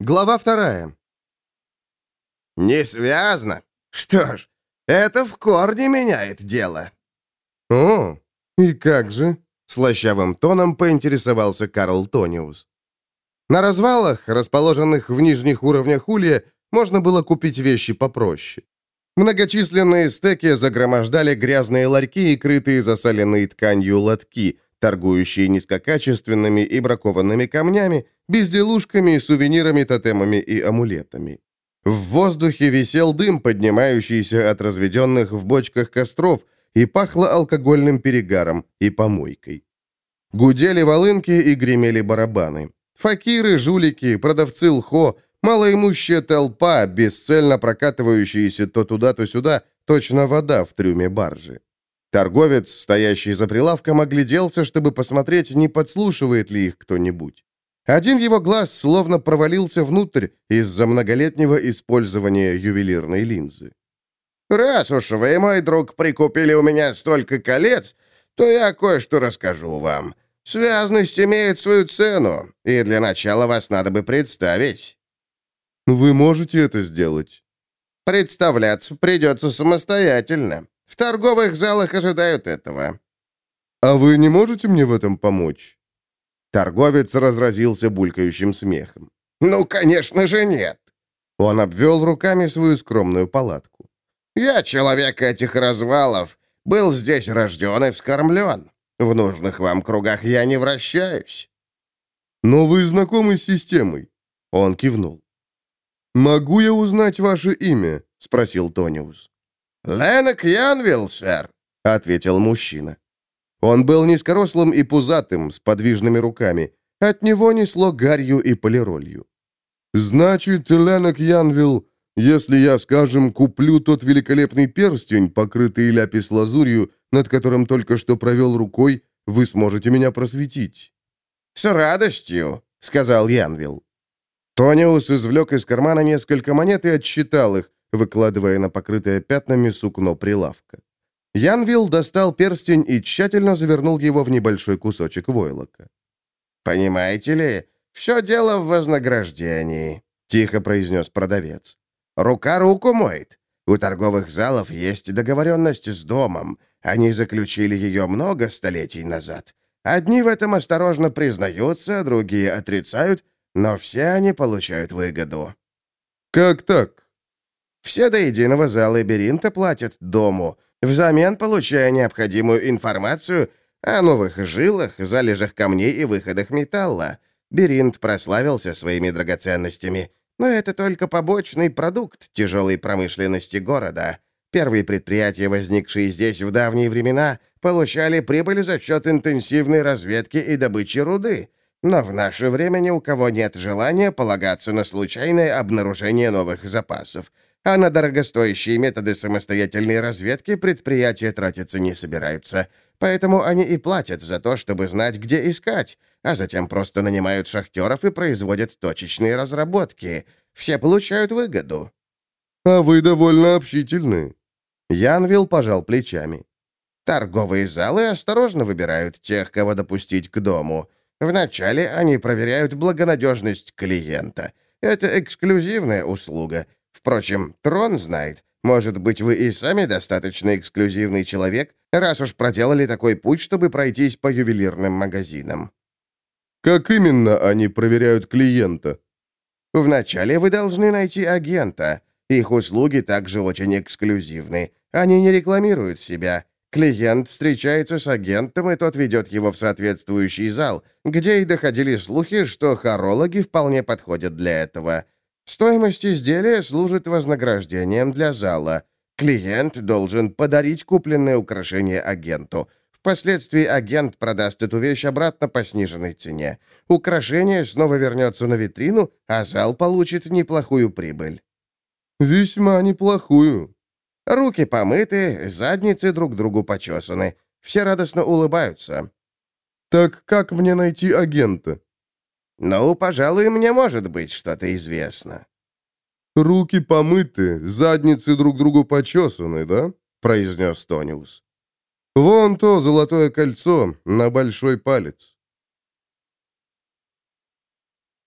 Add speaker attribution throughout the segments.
Speaker 1: Глава вторая.
Speaker 2: «Не связано? Что ж, это в корне меняет дело».
Speaker 1: «О, и как же?» — слащавым тоном поинтересовался Карл Тониус. На развалах, расположенных в нижних уровнях улья, можно было купить вещи попроще. Многочисленные стеки загромождали грязные ларьки и крытые засаленной тканью лотки, торгующие низкокачественными и бракованными камнями, безделушками, сувенирами, тотемами и амулетами. В воздухе висел дым, поднимающийся от разведенных в бочках костров, и пахло алкогольным перегаром и помойкой. Гудели волынки и гремели барабаны. Факиры, жулики, продавцы лхо, малоимущая толпа, бесцельно прокатывающаяся то туда, то сюда, точно вода в трюме баржи. Торговец, стоящий за прилавком, огляделся, чтобы посмотреть, не подслушивает ли их кто-нибудь. Один его глаз словно провалился внутрь из-за многолетнего использования ювелирной линзы.
Speaker 2: «Раз уж вы, мой друг, прикупили у меня столько колец, то я кое-что расскажу вам. Связность имеет свою цену, и для начала вас надо бы представить».
Speaker 1: «Вы можете это сделать?»
Speaker 2: «Представляться придется самостоятельно. В торговых залах ожидают этого».
Speaker 1: «А вы не можете мне в этом помочь?» Торговец разразился булькающим смехом.
Speaker 2: «Ну, конечно же, нет!»
Speaker 1: Он обвел руками свою скромную палатку.
Speaker 2: «Я человек этих развалов. Был здесь рожден и вскормлен. В нужных вам кругах я не вращаюсь».
Speaker 1: «Но вы знакомы с системой?» Он кивнул. «Могу я узнать ваше имя?» — спросил Тониус.
Speaker 2: «Ленок Янвилл, сэр», — ответил мужчина.
Speaker 1: Он был низкорослым и пузатым, с подвижными руками. От него несло гарью и полиролью. «Значит, Ленок Янвилл, если я, скажем, куплю тот великолепный перстень, покрытый ляпис-лазурью, над которым только что провел рукой, вы сможете меня просветить».
Speaker 2: «С радостью», — сказал Янвилл.
Speaker 1: Тониус извлек из кармана несколько монет и отсчитал их, выкладывая на покрытое пятнами сукно прилавка. Янвилл достал перстень и тщательно завернул его в небольшой кусочек войлока.
Speaker 2: «Понимаете ли, все дело в вознаграждении», — тихо произнес продавец. «Рука руку моет. У торговых залов есть договоренность с домом. Они заключили ее много столетий назад. Одни в этом осторожно признаются, другие отрицают, но все они получают выгоду».
Speaker 1: «Как так?»
Speaker 2: «Все до единого зала лабиринта платят дому, взамен получая необходимую информацию о новых жилах, залежах камней и выходах металла. Беринт прославился своими драгоценностями, но это только побочный продукт тяжелой промышленности города. Первые предприятия, возникшие здесь в давние времена, получали прибыль за счет интенсивной разведки и добычи руды. Но в наше время ни у кого нет желания полагаться на случайное обнаружение новых запасов – а на дорогостоящие методы самостоятельной разведки предприятия тратиться не собираются. Поэтому они и платят за то, чтобы знать, где искать, а затем просто нанимают шахтеров и производят точечные разработки. Все получают выгоду».
Speaker 1: «А вы довольно общительны». Янвилл пожал плечами.
Speaker 2: «Торговые залы осторожно выбирают тех, кого допустить к дому. Вначале они проверяют благонадежность клиента. Это эксклюзивная услуга, Впрочем, трон знает. Может быть, вы и сами достаточно эксклюзивный человек, раз уж проделали такой путь, чтобы пройтись по ювелирным магазинам».
Speaker 1: «Как именно они проверяют клиента?»
Speaker 2: «Вначале вы должны найти агента. Их услуги также очень эксклюзивны. Они не рекламируют себя. Клиент встречается с агентом, и тот ведет его в соответствующий зал, где и доходили слухи, что хорологи вполне подходят для этого». Стоимость изделия служит вознаграждением для зала. Клиент должен подарить купленное украшение агенту. Впоследствии агент продаст эту вещь обратно по сниженной цене. Украшение снова вернется на витрину, а зал получит неплохую прибыль.
Speaker 1: «Весьма неплохую».
Speaker 2: Руки помыты, задницы друг другу почесаны. Все радостно улыбаются.
Speaker 1: «Так как мне найти агента?»
Speaker 2: «Ну, пожалуй, мне может быть что-то известно».
Speaker 1: «Руки помыты, задницы друг другу почесаны, да?» — произнес Тониус. «Вон то золотое кольцо на большой палец».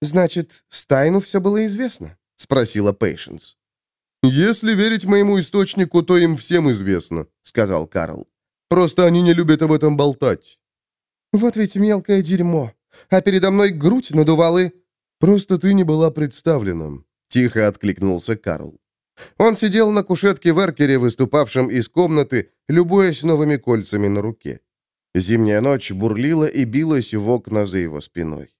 Speaker 1: «Значит, Стайну все было известно?» — спросила Пейшенс. «Если верить моему источнику, то им всем известно», — сказал Карл. «Просто они не любят об этом болтать». «Вот ведь мелкое дерьмо. А передо мной грудь надувал и...» «Просто ты не была представлена», — тихо откликнулся Карл. Он сидел на кушетке в эркере, выступавшем из комнаты, любуясь новыми кольцами на руке. Зимняя ночь бурлила и билась в окна за его спиной.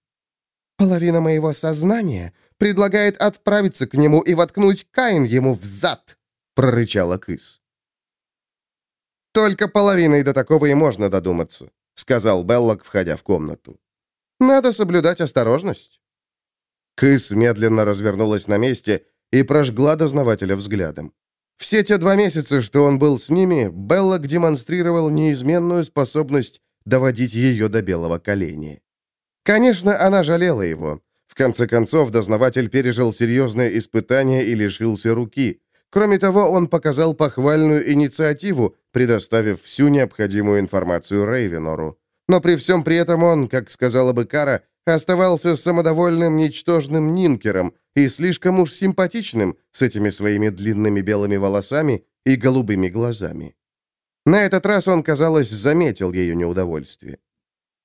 Speaker 1: «Половина моего сознания предлагает отправиться к нему и воткнуть Каин ему в зад!» — прорычала Кыс. «Только половиной до такого и можно додуматься», — сказал Беллок, входя в комнату. «Надо соблюдать осторожность». Кыс медленно развернулась на месте и прожгла дознавателя взглядом. Все те два месяца, что он был с ними, Беллок демонстрировал неизменную способность доводить ее до белого коленя. Конечно, она жалела его. В конце концов, дознаватель пережил серьезное испытание и лишился руки. Кроме того, он показал похвальную инициативу, предоставив всю необходимую информацию Рейвенору. Но при всем при этом он, как сказала бы Кара, оставался самодовольным, ничтожным нинкером и слишком уж симпатичным с этими своими длинными белыми волосами и голубыми глазами. На этот раз он, казалось, заметил ее неудовольствие.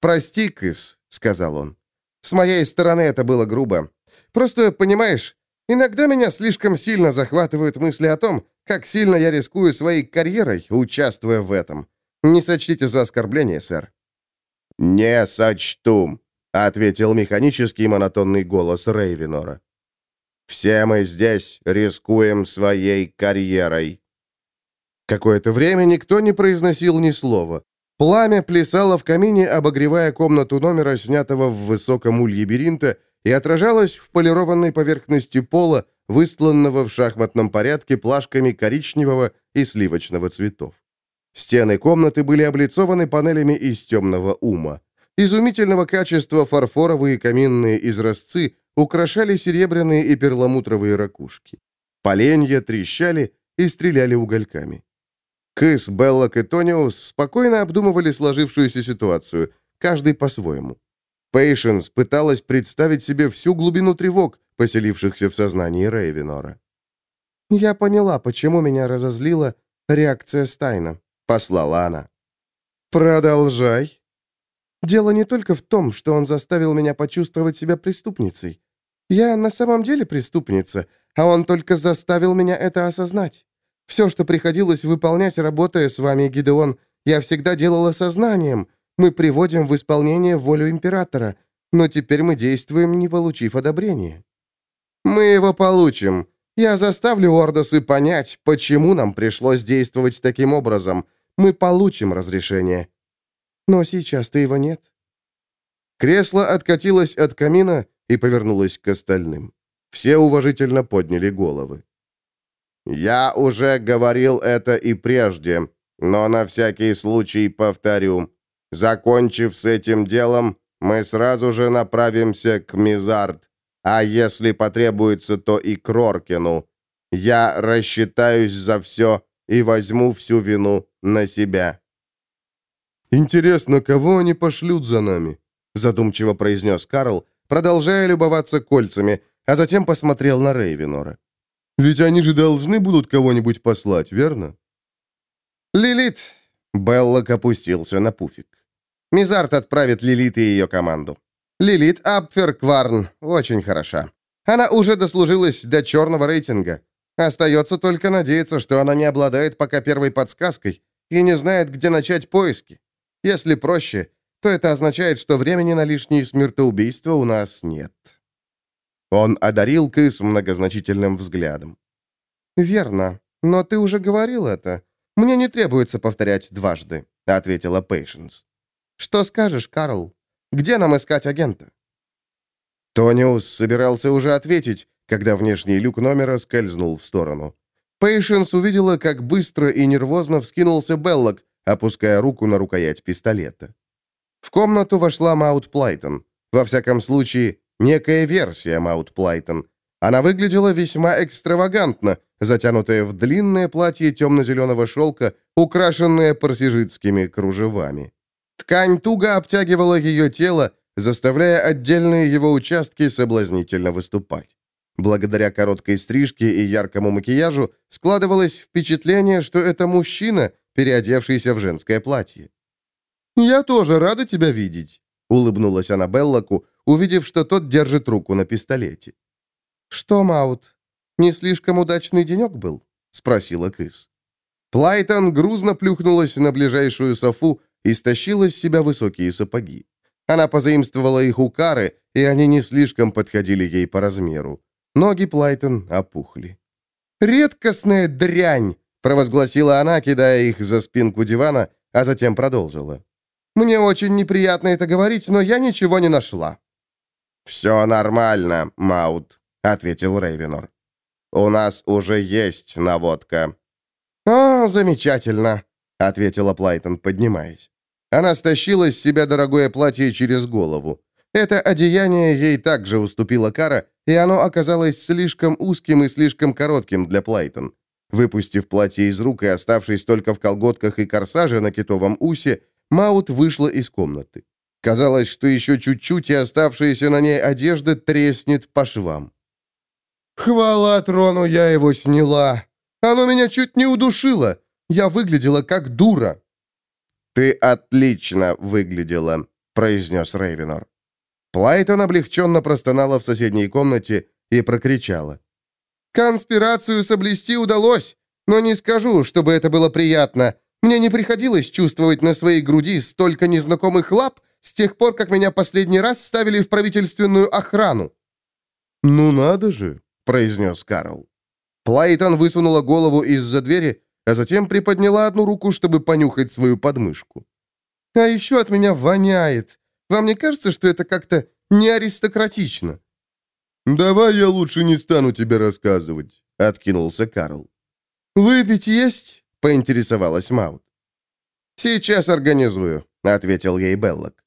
Speaker 1: «Прости, Кыс», — сказал он. «С моей стороны это было грубо. Просто, понимаешь, иногда меня слишком сильно захватывают мысли о том, как сильно я рискую своей карьерой, участвуя в этом. Не сочтите за оскорбление, сэр».
Speaker 2: «Не сочту», ответил механический монотонный голос Рейвенора. «Все мы здесь рискуем своей карьерой».
Speaker 1: Какое-то время никто не произносил ни слова. Пламя плясало в камине, обогревая комнату номера, снятого в высоком улье Беринта, и отражалось в полированной поверхности пола, выстланного в шахматном порядке плашками коричневого и сливочного цветов. Стены комнаты были облицованы панелями из темного ума. Изумительного качества фарфоровые каминные изразцы украшали серебряные и перламутровые ракушки. Поленья трещали и стреляли угольками. Кыс, Беллок и Тониус спокойно обдумывали сложившуюся ситуацию, каждый по-своему. Пейшенс пыталась представить себе всю глубину тревог, поселившихся в сознании Рейвенора. «Я поняла, почему меня разозлила реакция Стайна», — послала она. «Продолжай», Дело не только в том, что он заставил меня почувствовать себя преступницей. Я на самом деле преступница, а он только заставил меня это осознать. Все, что приходилось выполнять, работая с вами, Гидеон, я всегда делала сознанием. Мы приводим в исполнение волю императора, но теперь мы действуем, не получив одобрения. Мы его получим. Я заставлю Ордосы понять, почему нам пришлось действовать таким образом. Мы получим разрешение. Но сейчас-то его нет». Кресло откатилось от камина и повернулось к остальным. Все уважительно подняли головы.
Speaker 2: «Я уже говорил это и прежде, но на всякий случай повторю. Закончив с этим делом, мы сразу же направимся к Мизард, а если потребуется, то и к Роркину. Я рассчитаюсь за все и возьму всю вину на себя».
Speaker 1: «Интересно, кого они пошлют за нами?» задумчиво произнес Карл, продолжая любоваться кольцами, а затем посмотрел на Рейвенора. «Ведь они же должны будут кого-нибудь послать, верно?» «Лилит!» — Беллок опустился на пуфик. «Мизарт отправит Лилит и ее команду. Лилит Апферкварн очень хороша. Она уже дослужилась до черного рейтинга. Остается только надеяться, что она не обладает пока первой подсказкой и не знает, где начать поиски. Если проще, то это означает, что времени на лишние смертоубийства у нас нет». Он одарил Кыс многозначительным взглядом. «Верно, но ты уже говорил это. Мне не требуется повторять дважды», — ответила Пейшенс. «Что скажешь, Карл? Где нам искать агента?» Тониус собирался уже ответить, когда внешний люк номера скользнул в сторону. Пейшенс увидела, как быстро и нервозно вскинулся Беллок, опуская руку на рукоять пистолета. В комнату вошла Мауд Плайтон. Во всяком случае, некая версия Мауд Плайтон. Она выглядела весьма экстравагантно, затянутая в длинное платье темно-зеленого шелка, украшенное парсижитскими кружевами. Ткань туго обтягивала ее тело, заставляя отдельные его участки соблазнительно выступать. Благодаря короткой стрижке и яркому макияжу складывалось впечатление, что это мужчина, переодевшийся в женское платье. «Я тоже рада тебя видеть», — улыбнулась она Беллоку, увидев, что тот держит руку на пистолете. «Что, Маут, не слишком удачный денек был?» — спросила Кыс. Плайтон грузно плюхнулась на ближайшую софу и стащила с себя высокие сапоги. Она позаимствовала их у Кары, и они не слишком подходили ей по размеру. Ноги Плайтон опухли. «Редкостная дрянь!» — провозгласила она, кидая их за спинку дивана, а затем продолжила. «Мне очень неприятно это говорить, но я ничего не нашла».
Speaker 2: «Все нормально, Маут», — ответил Рейвенор. «У нас уже есть наводка».
Speaker 1: «О, замечательно», — ответила Плайтон, поднимаясь. Она стащила с себя дорогое платье через голову. Это одеяние ей также уступила Кара, и оно оказалось слишком узким и слишком коротким для Плайтон. Выпустив платье из рук и оставшись только в колготках и корсаже на китовом усе, Маут вышла из комнаты. Казалось, что еще чуть-чуть, и оставшаяся на ней одежда треснет по швам. «Хвала трону, я его сняла! Оно меня чуть не удушило! Я выглядела как дура!»
Speaker 2: «Ты отлично выглядела», — произнес Рейвенор.
Speaker 1: Плайтон облегченно простонала в соседней комнате и прокричала. «Конспирацию соблюсти удалось, но не скажу, чтобы это было приятно. Мне не приходилось чувствовать на своей груди столько незнакомых лап с тех пор, как меня последний раз ставили в правительственную охрану». «Ну надо же», — произнес Карл. Плайтон высунула голову из-за двери, а затем приподняла одну руку, чтобы понюхать свою подмышку. «А еще от меня воняет. Вам не кажется, что это как-то не аристократично?» «Давай я лучше не стану тебе рассказывать», — откинулся Карл. «Выпить есть?» — поинтересовалась Маут. «Сейчас организую», — ответил ей Беллок.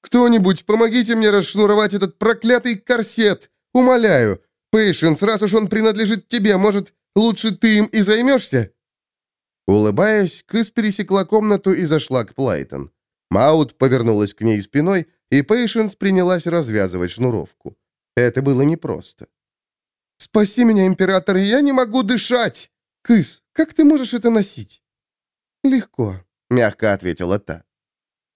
Speaker 1: «Кто-нибудь, помогите мне расшнуровать этот проклятый корсет! Умоляю! Пейшенс, раз уж он принадлежит тебе, может, лучше ты им и займешься?» Улыбаясь, Кыс пересекла комнату и зашла к Плайтон. Маут повернулась к ней спиной, и Пейшенс принялась развязывать шнуровку. Это было непросто. «Спаси меня, император, я не могу дышать! Кыс, как ты можешь это носить?» «Легко», — мягко ответила та.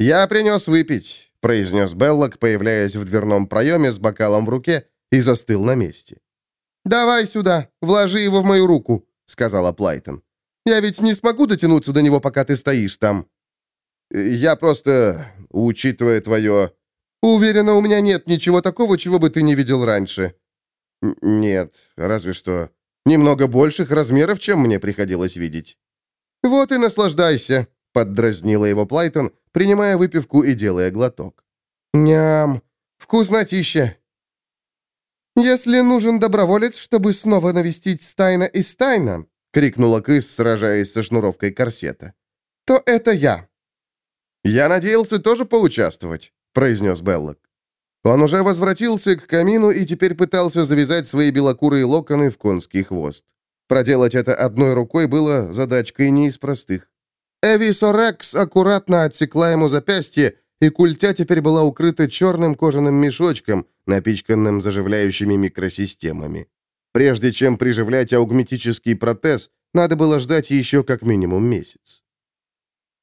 Speaker 1: «Я принес выпить», — произнес Беллок, появляясь в дверном проеме с бокалом в руке, и застыл на месте. «Давай сюда, вложи его в мою руку», — сказала Плайтон. Я ведь не смогу дотянуться до него, пока ты стоишь там. Я просто, учитывая твое... Уверена, у меня нет ничего такого, чего бы ты не видел раньше. нет, разве что немного больших размеров, чем мне приходилось видеть. Вот и наслаждайся, поддразнила его Плайтон, принимая выпивку и делая глоток. Ням, вкуснотища. Если нужен доброволец, чтобы снова навестить Стайна и Стайна, крикнула Кыс, сражаясь со шнуровкой корсета. «То это я!» «Я надеялся тоже поучаствовать», — произнес Беллок. Он уже возвратился к камину и теперь пытался завязать свои белокурые локоны в конский хвост. Проделать это одной рукой было задачкой не из простых. Эви Сорекс аккуратно отсекла ему запястье, и культя теперь была укрыта черным кожаным мешочком, напичканным заживляющими микросистемами. Прежде чем приживлять аугметический протез, надо было ждать еще как минимум месяц.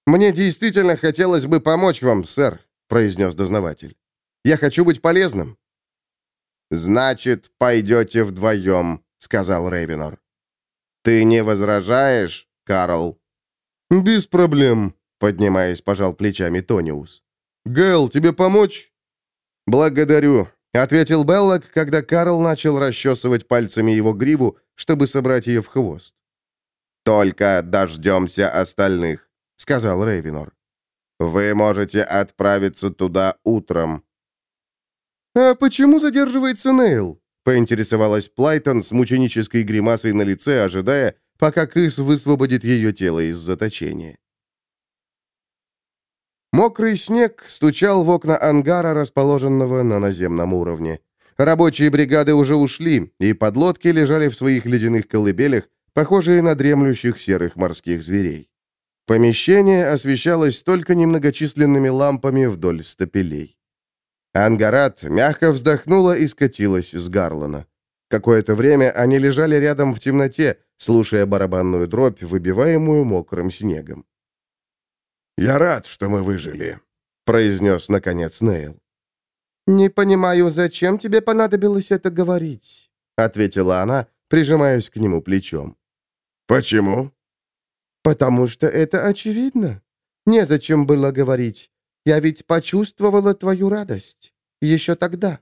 Speaker 1: «Мне действительно хотелось бы помочь вам, сэр», — произнес дознаватель. «Я хочу быть полезным». «Значит, пойдете вдвоем», — сказал Рейвенор. «Ты не возражаешь, Карл?» «Без проблем», — поднимаясь, пожал плечами Тониус. «Гэл, тебе помочь?» «Благодарю. Ответил Беллок, когда Карл начал расчесывать пальцами его гриву, чтобы собрать ее в хвост.
Speaker 2: «Только дождемся остальных», — сказал Рейвенор. «Вы можете отправиться туда утром».
Speaker 1: «А почему задерживается Нейл?» — поинтересовалась Плайтон с мученической гримасой на лице, ожидая, пока Кыс высвободит ее тело из заточения. Мокрый снег стучал в окна ангара, расположенного на наземном уровне. Рабочие бригады уже ушли, и подлодки лежали в своих ледяных колыбелях, похожие на дремлющих серых морских зверей. Помещение освещалось только немногочисленными лампами вдоль стапелей. Ангарат мягко вздохнула и скатилась с Гарлана. Какое-то время они лежали рядом в темноте, слушая барабанную дробь, выбиваемую мокрым снегом.
Speaker 3: «Я рад, что мы выжили», — произнес, наконец, Нейл.
Speaker 1: «Не понимаю, зачем тебе понадобилось это говорить?» — ответила она, прижимаясь к нему плечом.
Speaker 3: «Почему?»
Speaker 1: «Потому что это очевидно. Незачем было говорить. Я ведь почувствовала твою радость. Еще тогда».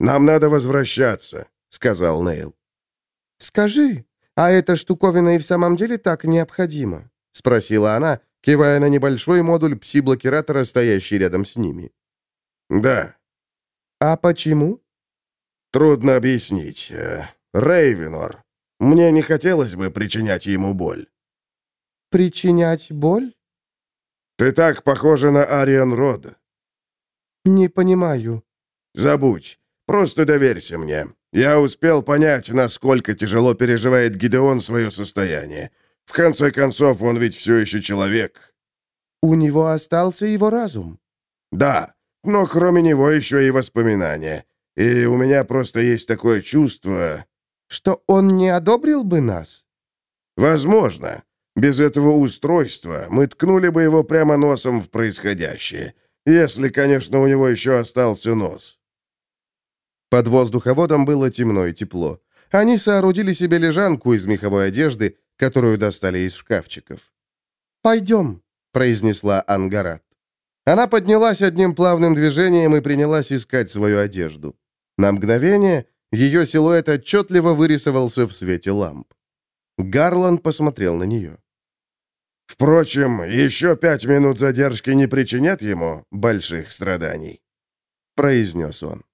Speaker 3: «Нам надо возвращаться», — сказал Нейл.
Speaker 1: «Скажи, а эта штуковина и в самом деле так необходима?» — спросила она, кивая на небольшой модуль пси-блокиратора, стоящий рядом с ними.
Speaker 3: «Да».
Speaker 1: «А почему?»
Speaker 3: «Трудно объяснить. Э, Рейвенор. Мне не хотелось бы причинять ему боль».
Speaker 1: «Причинять боль?»
Speaker 3: «Ты так похожа на Ариан Рода».
Speaker 1: «Не понимаю».
Speaker 3: «Забудь. Просто доверься мне. Я успел понять, насколько тяжело переживает Гидеон свое состояние. В конце концов, он ведь все еще человек».
Speaker 1: «У него остался его разум».
Speaker 3: «Да, но кроме него еще и воспоминания. И у меня просто есть такое чувство...»
Speaker 1: «Что он не одобрил бы нас?»
Speaker 3: «Возможно. Без этого устройства мы ткнули бы его прямо носом в происходящее. Если, конечно, у него еще остался нос».
Speaker 1: Под воздуховодом было темно и тепло. Они соорудили себе лежанку из меховой одежды, которую достали из шкафчиков. «Пойдем», — произнесла Ангарат. Она поднялась одним плавным движением и принялась искать свою одежду. На мгновение ее силуэт отчетливо вырисовался в свете ламп. Гарланд посмотрел на нее.
Speaker 3: «Впрочем, еще пять минут задержки не причинят ему больших страданий», — произнес он.